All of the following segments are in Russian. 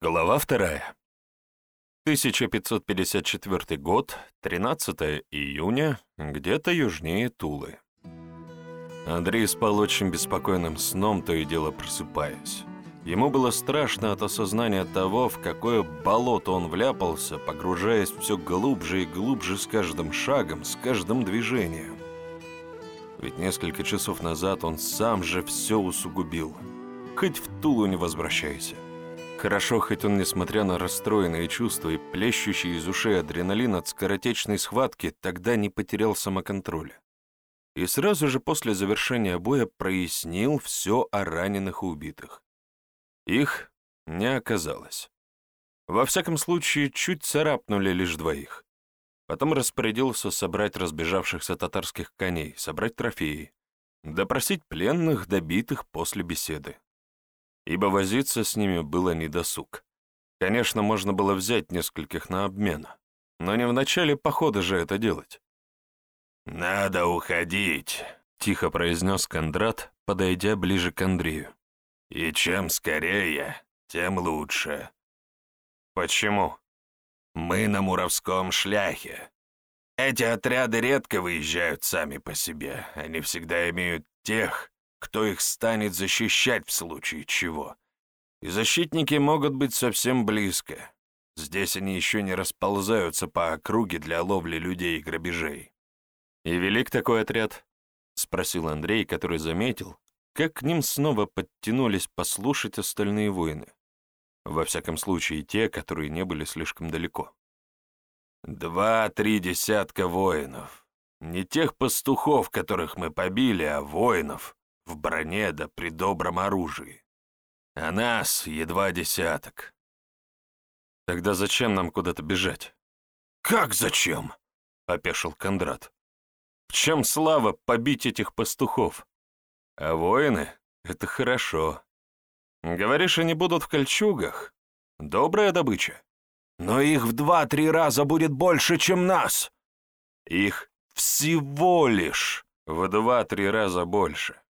Глава вторая. 1554 год, 13 июня, где-то южнее Тулы. Андрей спал очень беспокойным сном, то и дело просыпаясь. Ему было страшно от осознания того, в какое болото он вляпался, погружаясь все глубже и глубже с каждым шагом, с каждым движением. Ведь несколько часов назад он сам же все усугубил. Хоть в Тулу не возвращайся. Хорошо, хоть он, несмотря на расстроенные чувства и плещущий из ушей адреналин от скоротечной схватки, тогда не потерял самоконтроля. И сразу же после завершения боя прояснил все о раненых и убитых. Их не оказалось. Во всяком случае, чуть царапнули лишь двоих. Потом распорядился собрать разбежавшихся татарских коней, собрать трофеи, допросить пленных, добитых после беседы ибо возиться с ними было недосуг. Конечно, можно было взять нескольких на обмен, но не в начале похода же это делать. «Надо уходить», — тихо произнес Кондрат, подойдя ближе к Андрею. «И чем скорее, тем лучше». «Почему?» «Мы на Муровском шляхе. Эти отряды редко выезжают сами по себе, они всегда имеют тех, кто их станет защищать в случае чего. И защитники могут быть совсем близко. Здесь они еще не расползаются по округе для ловли людей и грабежей. «И велик такой отряд?» — спросил Андрей, который заметил, как к ним снова подтянулись послушать остальные воины. Во всяком случае, те, которые не были слишком далеко. «Два-три десятка воинов. Не тех пастухов, которых мы побили, а воинов, в броне да при добром оружии. А нас едва десяток. Тогда зачем нам куда-то бежать? Как зачем? — опешил Кондрат. В чем слава побить этих пастухов? А воины — это хорошо. Говоришь, они будут в кольчугах? Добрая добыча. Но их в два-три раза будет больше, чем нас. Их всего лишь в два-три раза больше.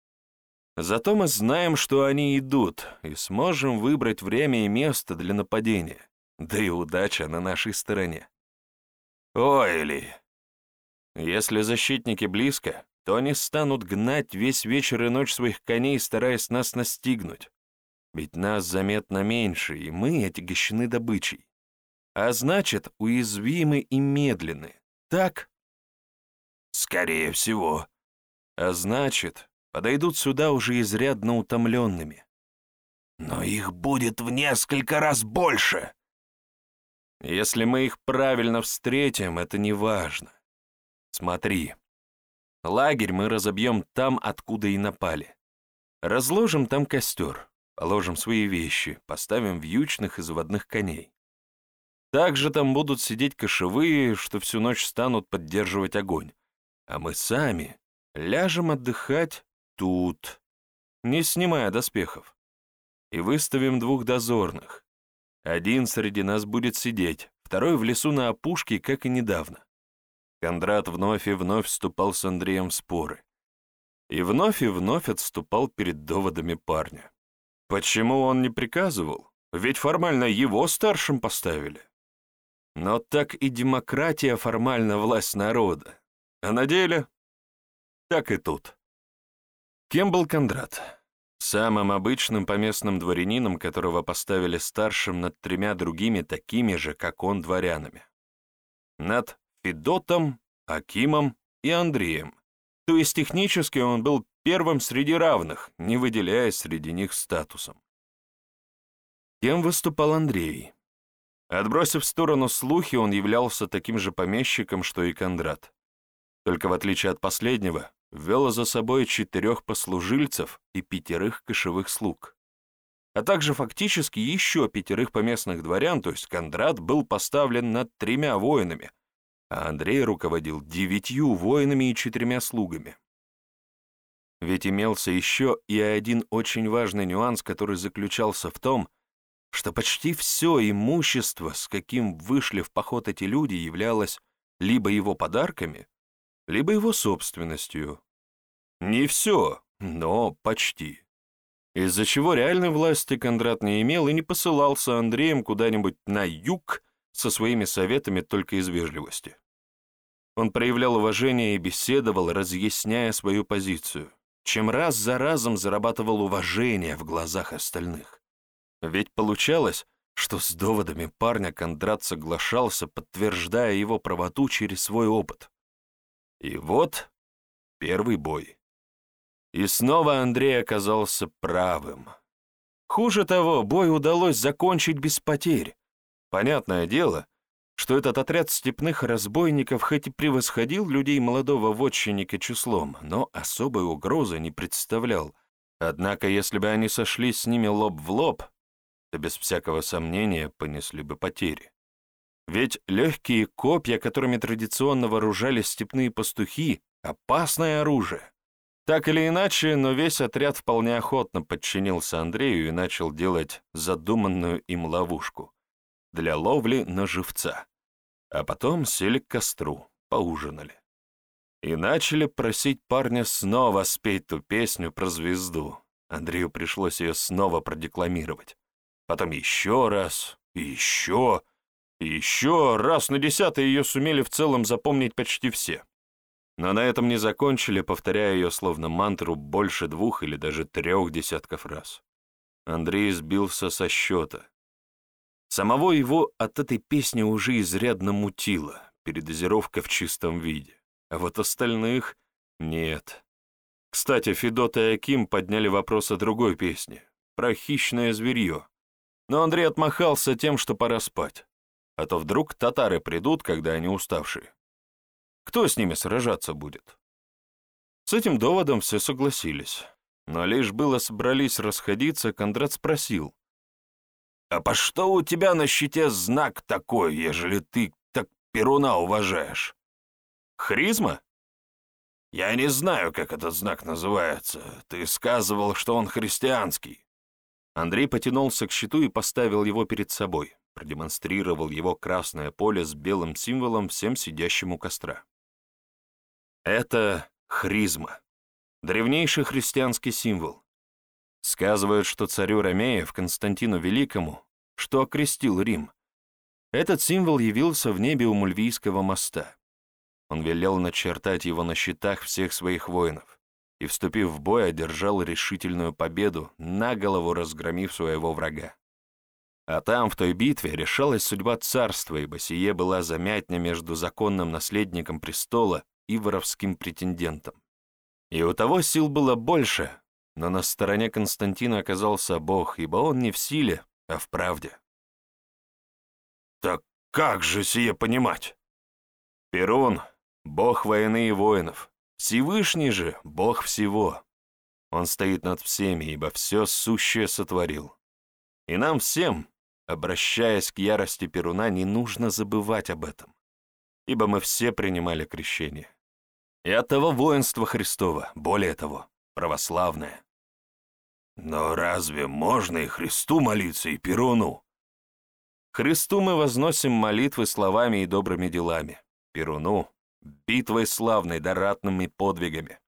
Зато мы знаем, что они идут, и сможем выбрать время и место для нападения. Да и удача на нашей стороне. Ой ли! Если защитники близко, то они станут гнать весь вечер и ночь своих коней, стараясь нас настигнуть. Ведь нас заметно меньше, и мы отягощены добычей. А значит, уязвимы и медленны. Так? Скорее всего. А значит, подойдут сюда уже изрядно утомленными. Но их будет в несколько раз больше. Если мы их правильно встретим, это не важно. Смотри. Лагерь мы разобьем там, откуда и напали. Разложим там костер, положим свои вещи, поставим вьючных и заводных коней. Также там будут сидеть кошевые, что всю ночь станут поддерживать огонь. А мы сами ляжем отдыхать тут, не снимая доспехов, и выставим двух дозорных. Один среди нас будет сидеть, второй в лесу на опушке, как и недавно. Кондрат вновь и вновь вступал с Андреем в споры. И вновь и вновь отступал перед доводами парня. Почему он не приказывал? Ведь формально его старшим поставили. Но так и демократия формально власть народа. А на деле? Так и тут. Кем был Кондрат? Самым обычным поместным дворянином, которого поставили старшим над тремя другими такими же, как он, дворянами. Над Федотом, Акимом и Андреем. То есть технически он был первым среди равных, не выделяясь среди них статусом. Кем выступал Андрей? Отбросив в сторону слухи, он являлся таким же помещиком, что и Кондрат. Только в отличие от последнего, ввел за собой четырех послужильцев и пятерых кошевых слуг, а также фактически еще пятерых поместных дворян, то есть Кондрат был поставлен над тремя воинами, а Андрей руководил девятью воинами и четырьмя слугами. Ведь имелся еще и один очень важный нюанс, который заключался в том, что почти все имущество, с каким вышли в поход эти люди, являлось либо его подарками, либо его собственностью. Не все, но почти. из-за чего реальной власти Кондрат не имел и не посылался Андреем куда-нибудь на юг со своими советами только из вежливости. Он проявлял уважение и беседовал, разъясняя свою позицию, чем раз за разом зарабатывал уважение в глазах остальных. Ведь получалось, что с доводами парня Кондрат соглашался, подтверждая его правоту через свой опыт. И вот первый бой. И снова Андрей оказался правым. Хуже того, бой удалось закончить без потерь. Понятное дело, что этот отряд степных разбойников хоть и превосходил людей молодого вотчинника числом, но особой угрозы не представлял. Однако, если бы они сошли с ними лоб в лоб, то без всякого сомнения понесли бы потери. Ведь легкие копья, которыми традиционно вооружались степные пастухи, — опасное оружие. Так или иначе, но весь отряд вполне охотно подчинился Андрею и начал делать задуманную им ловушку для ловли на живца. А потом сели к костру, поужинали. И начали просить парня снова спеть ту песню про звезду. Андрею пришлось ее снова продекламировать. Потом еще раз, и еще, и еще раз на десятый ее сумели в целом запомнить почти все. Но на этом не закончили, повторяя ее словно мантру больше двух или даже трех десятков раз. Андрей сбился со счета. Самого его от этой песни уже изрядно мутило, передозировка в чистом виде. А вот остальных нет. Кстати, Федот и Аким подняли вопрос о другой песне, про хищное зверье. Но Андрей отмахался тем, что пора спать. А то вдруг татары придут, когда они уставшие. Кто с ними сражаться будет? С этим доводом все согласились. Но лишь было собрались расходиться, Кондрат спросил. «А по что у тебя на щите знак такой, ежели ты так Перуна уважаешь? Хризма?» «Я не знаю, как этот знак называется. Ты сказывал, что он христианский». Андрей потянулся к щиту и поставил его перед собой, продемонстрировал его красное поле с белым символом всем сидящим у костра. Это хризма, древнейший христианский символ. Сказывают, что царю Ромеев, Константину Великому, что окрестил Рим, этот символ явился в небе у Мульвийского моста. Он велел начертать его на щитах всех своих воинов и, вступив в бой, одержал решительную победу, на голову разгромив своего врага. А там, в той битве, решалась судьба царства, ибо сие была замятня между законным наследником престола и воровским претендентом. И у того сил было больше, но на стороне Константина оказался Бог, ибо он не в силе, а в правде. «Так как же сие понимать?» «Перун — Бог войны и воинов, Всевышний же — Бог всего. Он стоит над всеми, ибо все сущее сотворил. И нам всем, обращаясь к ярости Перуна, не нужно забывать об этом, ибо мы все принимали крещение и от того воинства Христова, более того, православное. Но разве можно и Христу молиться, и Перуну? Христу мы возносим молитвы словами и добрыми делами, Перуну — битвой славной, доратными подвигами.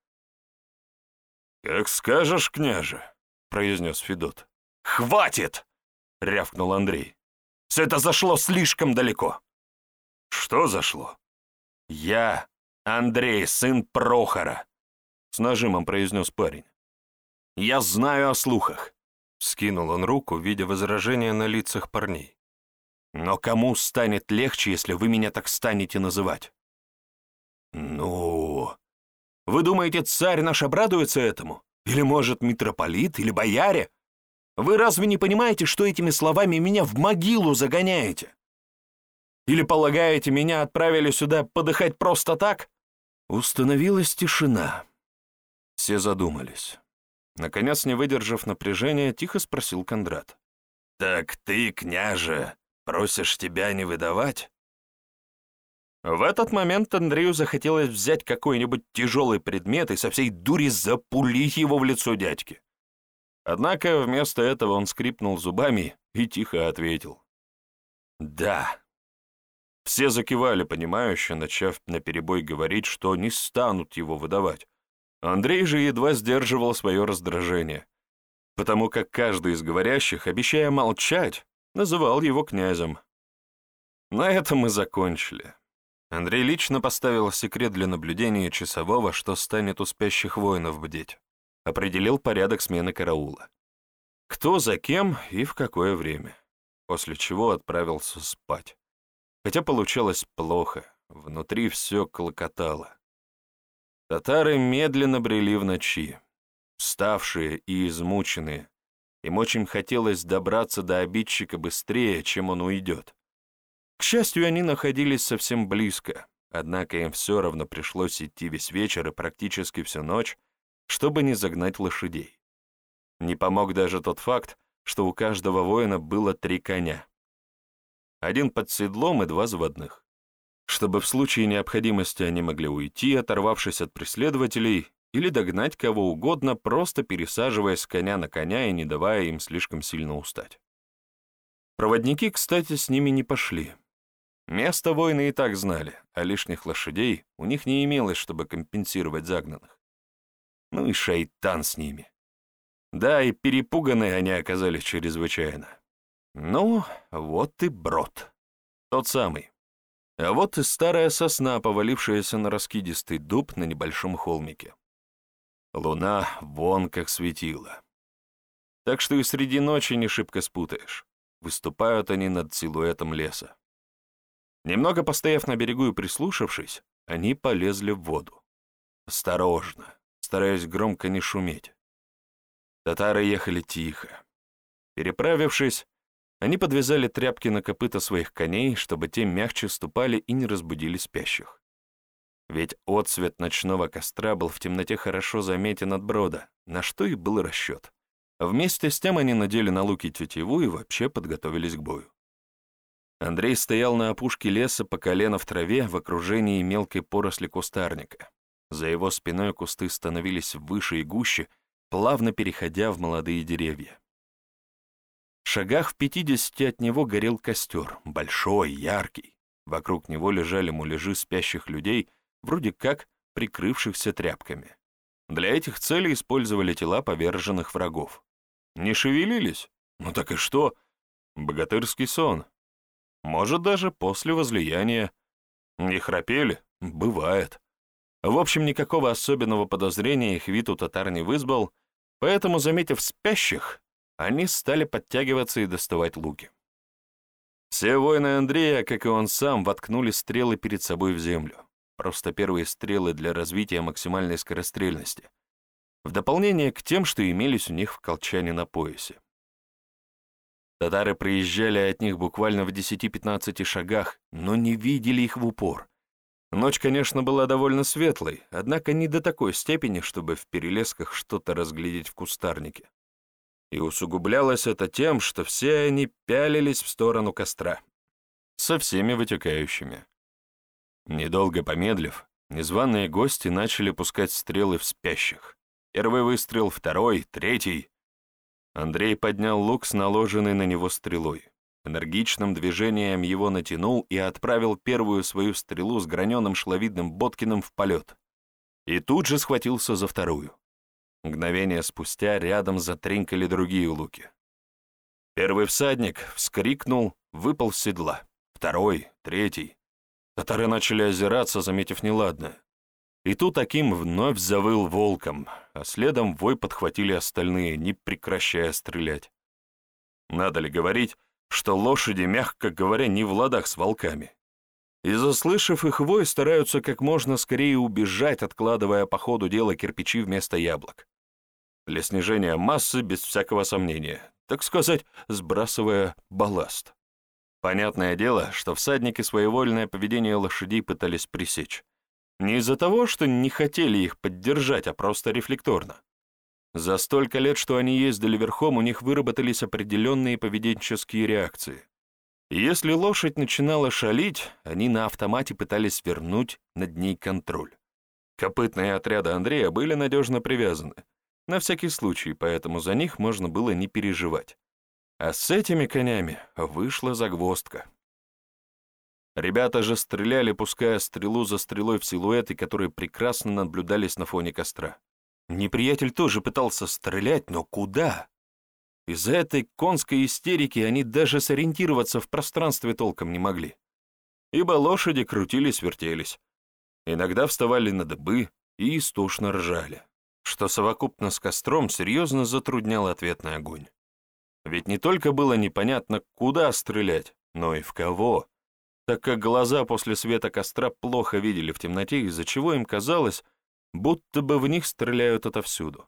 «Как скажешь, княже», — произнес Федот. «Хватит!» — рявкнул Андрей. «Все это зашло слишком далеко». «Что зашло?» «Я Андрей, сын Прохора», — с нажимом произнес парень. «Я знаю о слухах», — скинул он руку, видя возражения на лицах парней. «Но кому станет легче, если вы меня так станете называть?» «Ну...» «Вы думаете, царь наш обрадуется этому? Или, может, митрополит, или бояре? Вы разве не понимаете, что этими словами меня в могилу загоняете? Или полагаете, меня отправили сюда подыхать просто так?» Установилась тишина. Все задумались. Наконец, не выдержав напряжения, тихо спросил Кондрат. «Так ты, княже, просишь тебя не выдавать?» В этот момент Андрею захотелось взять какой-нибудь тяжелый предмет и со всей дури запулить его в лицо дядьки. Однако вместо этого он скрипнул зубами и тихо ответил. «Да, все закивали, понимающе, начав наперебой говорить, что не станут его выдавать. Андрей же едва сдерживал свое раздражение. потому как каждый из говорящих, обещая молчать, называл его князем. На этом мы закончили. Андрей лично поставил секрет для наблюдения часового, что станет у спящих воинов бдеть. Определил порядок смены караула. Кто за кем и в какое время. После чего отправился спать. Хотя получалось плохо, внутри все клокотало. Татары медленно брели в ночи, ставшие и измученные. Им очень хотелось добраться до обидчика быстрее, чем он уйдет. К счастью, они находились совсем близко, однако им все равно пришлось идти весь вечер и практически всю ночь, чтобы не загнать лошадей. Не помог даже тот факт, что у каждого воина было три коня. Один под седлом и два заводных. Чтобы в случае необходимости они могли уйти, оторвавшись от преследователей, или догнать кого угодно, просто пересаживаясь с коня на коня и не давая им слишком сильно устать. Проводники, кстати, с ними не пошли. Место воины и так знали, а лишних лошадей у них не имелось, чтобы компенсировать загнанных. Ну и шайтан с ними. Да, и перепуганные они оказались чрезвычайно. Ну, вот и брод. Тот самый. А вот и старая сосна, повалившаяся на раскидистый дуб на небольшом холмике. Луна вон как светила. Так что и среди ночи не шибко спутаешь. Выступают они над силуэтом леса. Немного постояв на берегу и прислушавшись, они полезли в воду. Осторожно, стараясь громко не шуметь. Татары ехали тихо. Переправившись, они подвязали тряпки на копыта своих коней, чтобы те мягче ступали и не разбудили спящих. Ведь отсвет ночного костра был в темноте хорошо заметен от брода, на что и был расчет. Вместе с тем они надели на луки тетиву и вообще подготовились к бою. Андрей стоял на опушке леса по колено в траве в окружении мелкой поросли кустарника. За его спиной кусты становились выше и гуще, плавно переходя в молодые деревья. Шагах в пятидесяти от него горел костер, большой, яркий. Вокруг него лежали муляжи спящих людей, вроде как прикрывшихся тряпками. Для этих целей использовали тела поверженных врагов. Не шевелились? Ну так и что? Богатырский сон, может, даже после возлияния. Не храпели? Бывает. В общем, никакого особенного подозрения их вид у татар не вызвал, поэтому, заметив спящих, они стали подтягиваться и доставать луки. Все воины Андрея, как и он сам, воткнули стрелы перед собой в землю. Просто первые стрелы для развития максимальной скорострельности. В дополнение к тем, что имелись у них в колчане на поясе. Татары проезжали от них буквально в 10-15 шагах, но не видели их в упор. Ночь, конечно, была довольно светлой, однако не до такой степени, чтобы в перелесках что-то разглядеть в кустарнике. И усугублялось это тем, что все они пялились в сторону костра, со всеми вытекающими. Недолго помедлив, незваные гости начали пускать стрелы в спящих. Первый выстрел, второй, третий. Андрей поднял лук с наложенной на него стрелой. Энергичным движением его натянул и отправил первую свою стрелу с граненым шловидным Боткиным в полет. И тут же схватился за вторую. Мгновение спустя рядом затринкали другие луки. Первый всадник вскрикнул, выпал с седла. Второй, третий. Татары начали озираться, заметив неладное. И тут таким вновь завыл волком, а следом вой подхватили остальные, не прекращая стрелять. Надо ли говорить, что лошади, мягко говоря, не в ладах с волками. И заслышав их вой, стараются как можно скорее убежать, откладывая по ходу дела кирпичи вместо яблок. Для снижения массы, без всякого сомнения, так сказать, сбрасывая балласт. Понятное дело, что всадники своевольное поведение лошадей пытались пресечь. Не из-за того, что не хотели их поддержать, а просто рефлекторно. За столько лет, что они ездили верхом, у них выработались определенные поведенческие реакции. Если лошадь начинала шалить, они на автомате пытались вернуть над ней контроль. Копытные отряды Андрея были надежно привязаны. На всякий случай, поэтому за них можно было не переживать. А с этими конями вышла загвоздка. Ребята же стреляли, пуская стрелу за стрелой в силуэты, которые прекрасно наблюдались на фоне костра. Неприятель тоже пытался стрелять, но куда? Из-за этой конской истерики они даже сориентироваться в пространстве толком не могли. Ибо лошади крутились-вертелись. Иногда вставали на дыбы и истошно ржали, что совокупно с костром серьезно затрудняло ответный огонь. Ведь не только было непонятно, куда стрелять, но и в кого, так как глаза после света костра плохо видели в темноте, из-за чего им казалось, будто бы в них стреляют отовсюду.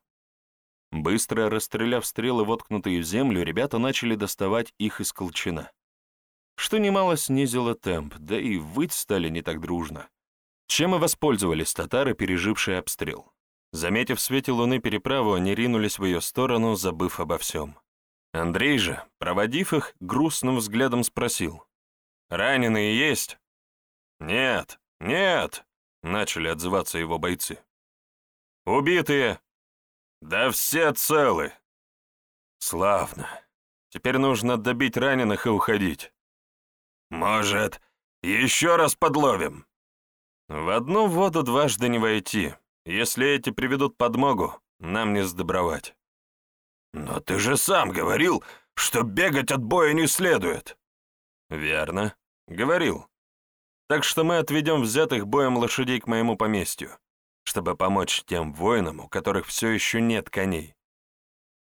Быстро расстреляв стрелы, воткнутые в землю, ребята начали доставать их из колчана. Что немало снизило темп, да и выть стали не так дружно. Чем и воспользовались татары, пережившие обстрел. Заметив в свете луны переправу, они ринулись в ее сторону, забыв обо всем. Андрей же, проводив их, грустным взглядом спросил. «Раненые есть?» «Нет, нет!» — начали отзываться его бойцы. «Убитые?» «Да все целы!» «Славно. Теперь нужно добить раненых и уходить». «Может, еще раз подловим?» «В одну воду дважды не войти. Если эти приведут подмогу, нам не сдобровать». «Но ты же сам говорил, что бегать от боя не следует». «Верно. Говорил. Так что мы отведем взятых боем лошадей к моему поместью чтобы помочь тем воинам, у которых все еще нет коней.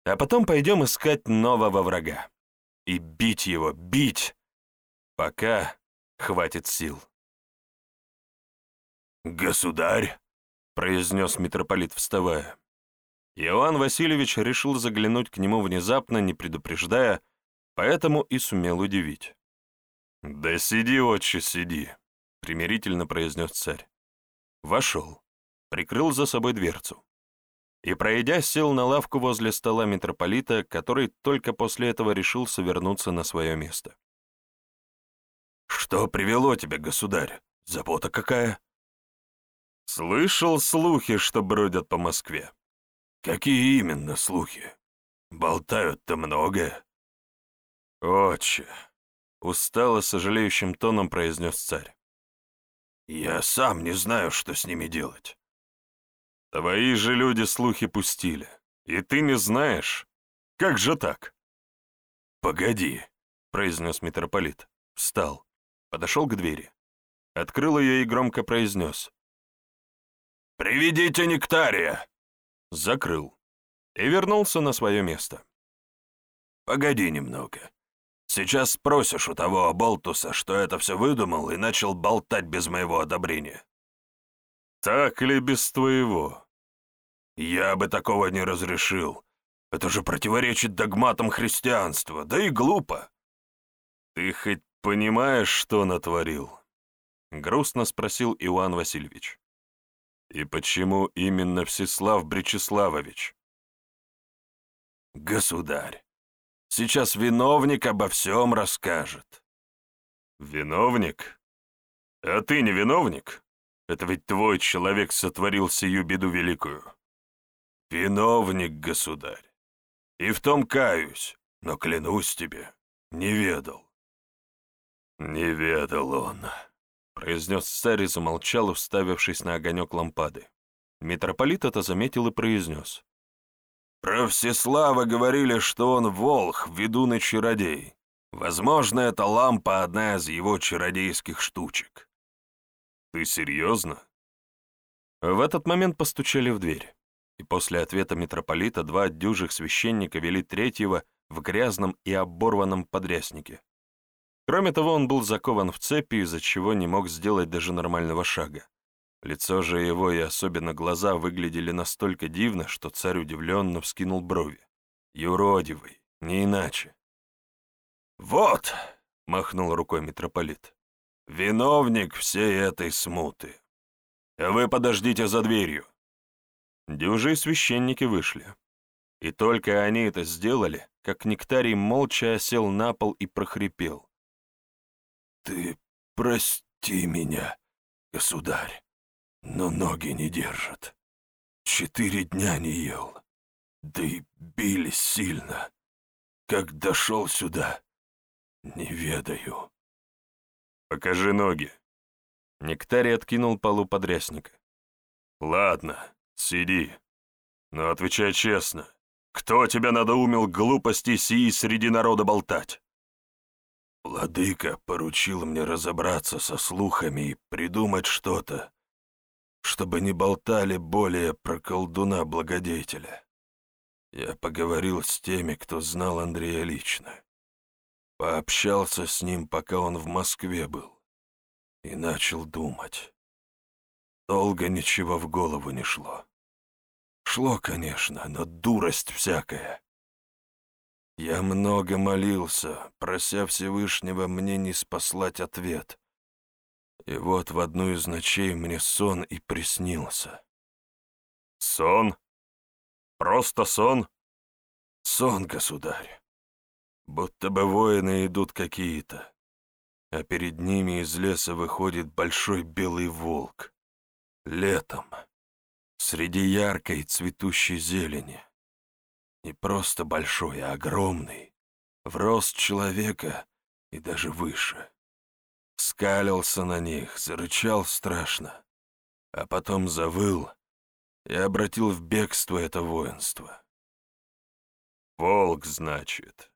А потом пойдем искать нового врага. И бить его, бить, пока хватит сил. «Государь!» — произнес митрополит, вставая. Иоанн Васильевич решил заглянуть к нему внезапно, не предупреждая, поэтому и сумел удивить. «Да сиди, отче, сиди», — примирительно произнес царь. Вошел прикрыл за собой дверцу. И, пройдя, сел на лавку возле стола митрополита, который только после этого решил вернуться на свое место. «Что привело тебя, государь? Забота какая?» «Слышал слухи, что бродят по Москве». «Какие именно слухи? Болтают-то много». «Отче», — устало, сожалеющим тоном произнес царь. «Я сам не знаю, что с ними делать. Твои же люди слухи пустили, и ты не знаешь. Как же так? Погоди, произнес митрополит. Встал, подошел к двери, открыл ее и громко произнес. «Приведите нектария!» Закрыл и вернулся на свое место. «Погоди немного. Сейчас спросишь у того Аболтуса, что это все выдумал и начал болтать без моего одобрения». «Так ли без твоего?» Я бы такого не разрешил. Это же противоречит догматам христианства, да и глупо. Ты хоть понимаешь, что натворил? Грустно спросил Иоанн Васильевич. И почему именно Всеслав Бречеславович? Государь, сейчас виновник обо всем расскажет. Виновник? А ты не виновник? Это ведь твой человек сотворил сию беду великую. «Виновник, государь, и в том каюсь, но клянусь тебе, не ведал». «Не ведал он», — произнес царь и замолчал, вставившись на огонек лампады. Митрополит это заметил и произнес. «Про Всеслава говорили, что он волх, ведун и чародей. Возможно, эта лампа — одна из его чародейских штучек». «Ты серьезно?» В этот момент постучали в дверь и после ответа митрополита два дюжих священника вели третьего в грязном и оборванном подряснике. Кроме того, он был закован в цепи, из-за чего не мог сделать даже нормального шага. Лицо же его и особенно глаза выглядели настолько дивно, что царь удивленно вскинул брови. Юродивый, не иначе. «Вот!» — махнул рукой митрополит. «Виновник всей этой смуты. Вы подождите за дверью. Дюжи священники вышли. И только они это сделали, как Нектарий молча осел на пол и прохрипел. «Ты прости меня, государь, но ноги не держат. Четыре дня не ел, да и били сильно. Как дошел сюда, не ведаю». «Покажи ноги». Нектарий откинул полу подрясника. «Ладно, Сиди. Но отвечай честно. Кто тебя надоумил глупости сии среди народа болтать?» Владыка поручил мне разобраться со слухами и придумать что-то, чтобы не болтали более про колдуна-благодетеля. Я поговорил с теми, кто знал Андрея лично. Пообщался с ним, пока он в Москве был, и начал думать. Долго ничего в голову не шло. Шло, конечно, но дурость всякая. Я много молился, прося Всевышнего мне не спаслать ответ. И вот в одну из ночей мне сон и приснился. Сон? Просто сон? Сон, государь. Будто бы воины идут какие-то, а перед ними из леса выходит большой белый волк. Летом, среди яркой цветущей зелени. Не просто большой, а огромный, в рост человека и даже выше. Скалился на них, зарычал страшно, а потом завыл и обратил в бегство это воинство. «Волк, значит.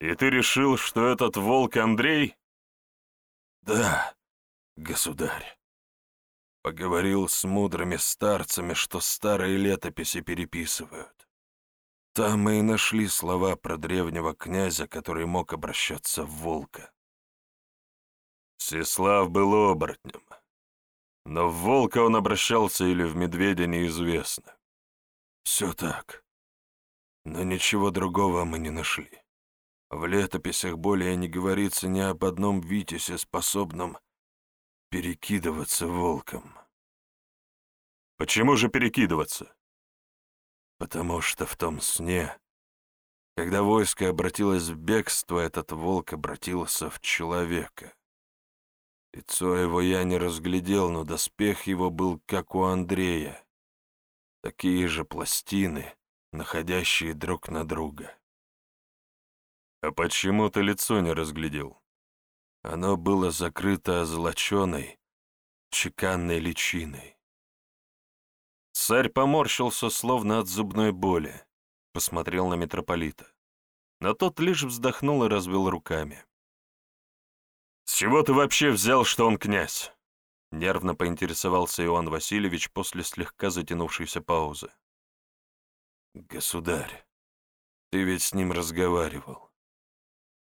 И ты решил, что этот волк Андрей?» «Да, государь. Поговорил с мудрыми старцами, что старые летописи переписывают. Там мы и нашли слова про древнего князя, который мог обращаться в волка. Всеслав был оборотнем. Но в волка он обращался или в медведя неизвестно. Все так. Но ничего другого мы не нашли. В летописях более не говорится ни об одном Витясе, способном перекидываться волком. Почему же перекидываться? Потому что в том сне, когда войско обратилось в бегство, этот волк обратился в человека. Лицо его я не разглядел, но доспех его был, как у Андрея. Такие же пластины, находящие друг на друга. А почему ты лицо не разглядел? Оно было закрыто озолоченной, чеканной личиной. Царь поморщился, словно от зубной боли, посмотрел на митрополита. Но тот лишь вздохнул и развел руками. «С чего ты вообще взял, что он князь?» Нервно поинтересовался Иоанн Васильевич после слегка затянувшейся паузы. «Государь, ты ведь с ним разговаривал».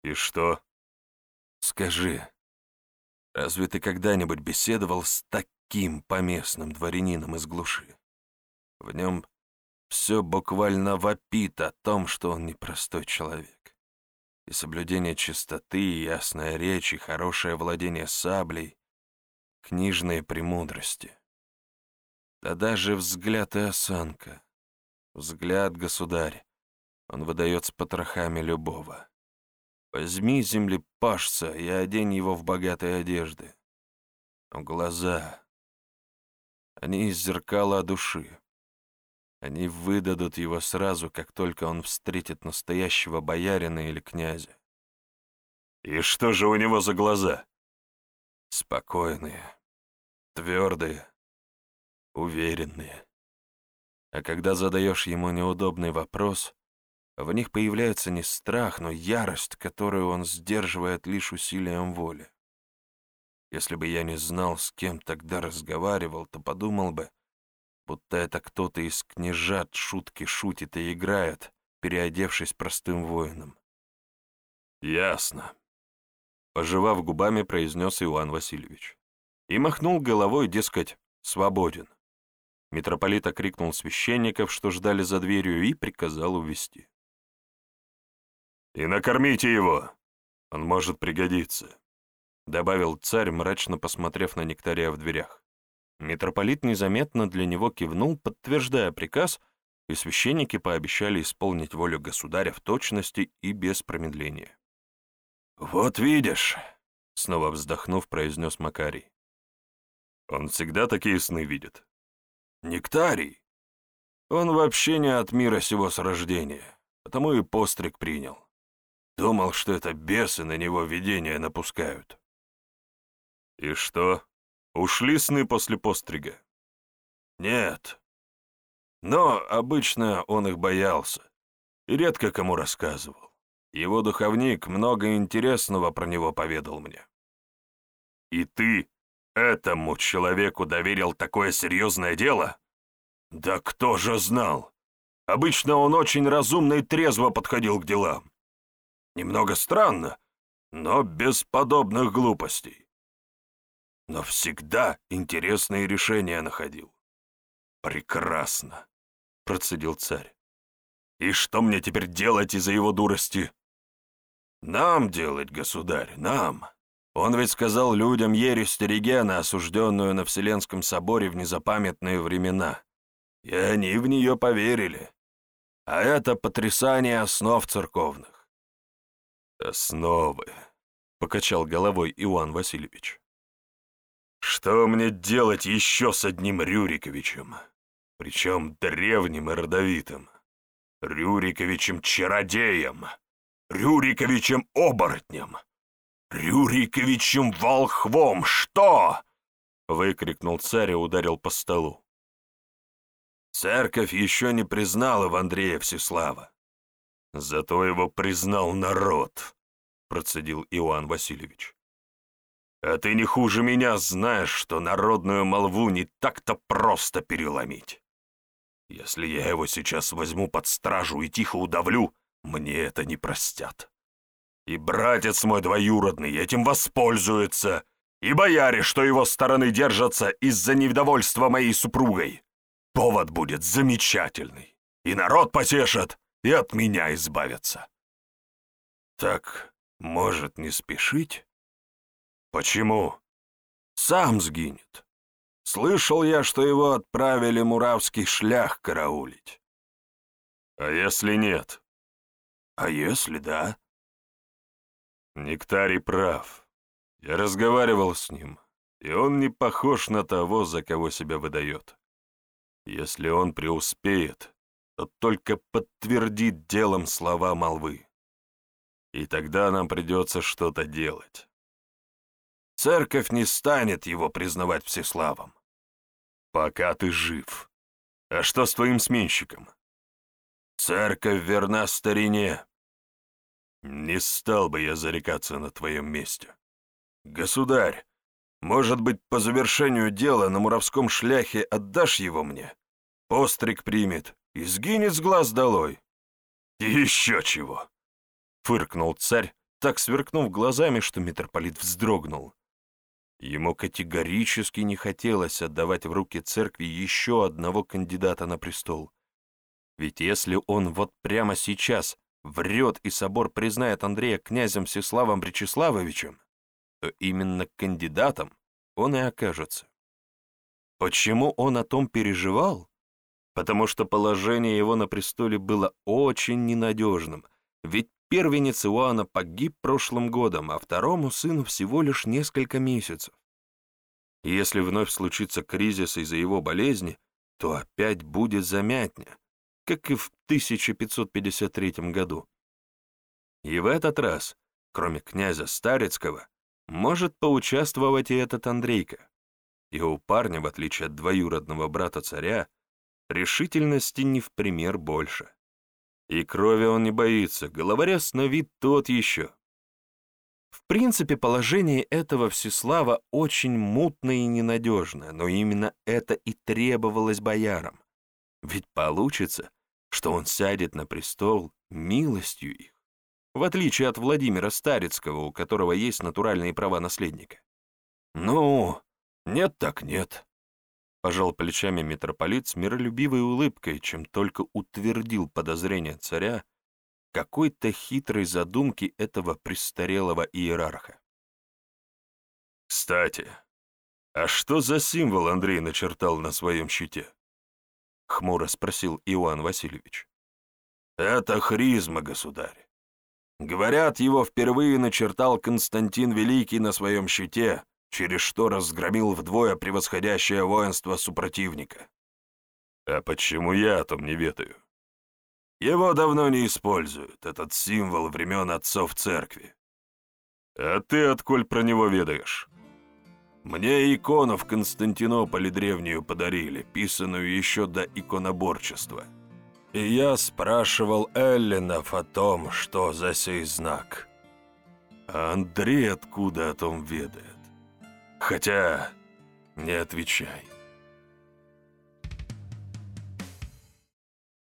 «И что?» «Скажи, разве ты когда-нибудь беседовал с таким поместным дворянином из глуши? В нем все буквально вопит о том, что он непростой человек и соблюдение чистоты, и ясная речь, и хорошее владение саблей, книжные премудрости. Да даже взгляд и осанка. Взгляд, государь, он выдает с потрохами любого. Возьми землепашца и одень его в богатые одежды. Но глаза, они из зеркала души. Они выдадут его сразу, как только он встретит настоящего боярина или князя. И что же у него за глаза? Спокойные, твердые, уверенные. А когда задаешь ему неудобный вопрос, в них появляется не страх, но ярость, которую он сдерживает лишь усилием воли. Если бы я не знал, с кем тогда разговаривал, то подумал бы, будто это кто-то из княжат шутки шутит и играет, переодевшись простым воином. «Ясно», — пожевав губами, произнес Иван Васильевич. И махнул головой, дескать, свободен. Митрополит окрикнул священников, что ждали за дверью, и приказал увести. «И накормите его! Он может пригодиться», — добавил царь, мрачно посмотрев на нектаря в дверях. Митрополит незаметно для него кивнул, подтверждая приказ, и священники пообещали исполнить волю государя в точности и без промедления. «Вот видишь», — снова вздохнув, произнес Макарий. «Он всегда такие сны видит». «Нектарий. Он вообще не от мира сего с рождения, потому и постриг принял. Думал, что это бесы на него видения напускают». «И что?» Ушли сны после пострига? Нет. Но обычно он их боялся и редко кому рассказывал. Его духовник много интересного про него поведал мне. «И ты этому человеку доверил такое серьезное дело?» «Да кто же знал? Обычно он очень разумно и трезво подходил к делам. Немного странно, но без подобных глупостей. Но всегда интересные решения находил. Прекрасно, процедил царь. И что мне теперь делать из-за его дурости? Нам делать, государь, нам. Он ведь сказал людям ересь Терегена, осужденную на Вселенском соборе в незапамятные времена. И они в нее поверили. А это потрясание основ церковных. Основы, покачал головой Иван Васильевич. Что мне делать еще с одним Рюриковичем? Причем древним и родовитым. Рюриковичем-чародеем. Рюриковичем-оборотнем. Рюриковичем-волхвом. Что? Выкрикнул царь и ударил по столу. Церковь еще не признала в Андрея Всеслава. Зато его признал народ, процедил Иоанн Васильевич. А ты не хуже меня знаешь, что народную молву не так-то просто переломить. Если я его сейчас возьму под стражу и тихо удавлю, мне это не простят. И братец мой двоюродный этим воспользуется, и бояре, что его стороны держатся из-за недовольства моей супругой. Повод будет замечательный. И народ потешат, и от меня избавятся. Так, может, не спешить? Почему? Сам сгинет. Слышал я, что его отправили муравский шлях караулить. А если нет? А если да? Нектарий прав. Я разговаривал с ним, и он не похож на того, за кого себя выдает. Если он преуспеет, то только подтвердит делом слова молвы. И тогда нам придется что-то делать. Церковь не станет его признавать всеславом. Пока ты жив. А что с твоим сменщиком? Церковь верна старине. Не стал бы я зарекаться на твоем месте. Государь, может быть, по завершению дела на муравском шляхе отдашь его мне? Постриг примет и сгинет с глаз долой. еще чего!» Фыркнул царь, так сверкнув глазами, что митрополит вздрогнул. Ему категорически не хотелось отдавать в руки церкви еще одного кандидата на престол. Ведь если он вот прямо сейчас врет и собор признает Андрея князем Всеславом Бречеславовичем, то именно кандидатом он и окажется. Почему он о том переживал? Потому что положение его на престоле было очень ненадежным, ведь первенец Иоанна погиб прошлым годом, а второму сыну всего лишь несколько месяцев. Если вновь случится кризис из-за его болезни, то опять будет замятня, как и в 1553 году. И в этот раз, кроме князя Старецкого, может поучаствовать и этот Андрейка. И у парня, в отличие от двоюродного брата царя, решительности не в пример больше. И крови он не боится, головорез на вид тот еще. В принципе, положение этого Всеслава очень мутное и ненадежное, но именно это и требовалось боярам. Ведь получится, что он сядет на престол милостью их в отличие от Владимира Старицкого, у которого есть натуральные права наследника. «Ну, нет так нет», — пожал плечами митрополит с миролюбивой улыбкой, чем только утвердил подозрение царя какой-то хитрой задумки этого престарелого иерарха. «Кстати, а что за символ Андрей начертал на своем щите?» — хмуро спросил Иоанн Васильевич. «Это хризма, государь. Говорят, его впервые начертал Константин Великий на своем щите, через что разгромил вдвое превосходящее воинство супротивника. А почему я о том не ведаю? Его давно не используют, этот символ времен отцов церкви. А ты отколь про него ведаешь? Мне икону в Константинополе древнюю подарили, писанную еще до иконоборчества. И я спрашивал Эллинов о том, что за сей знак. А Андрей откуда о том ведает? Хотя не отвечай.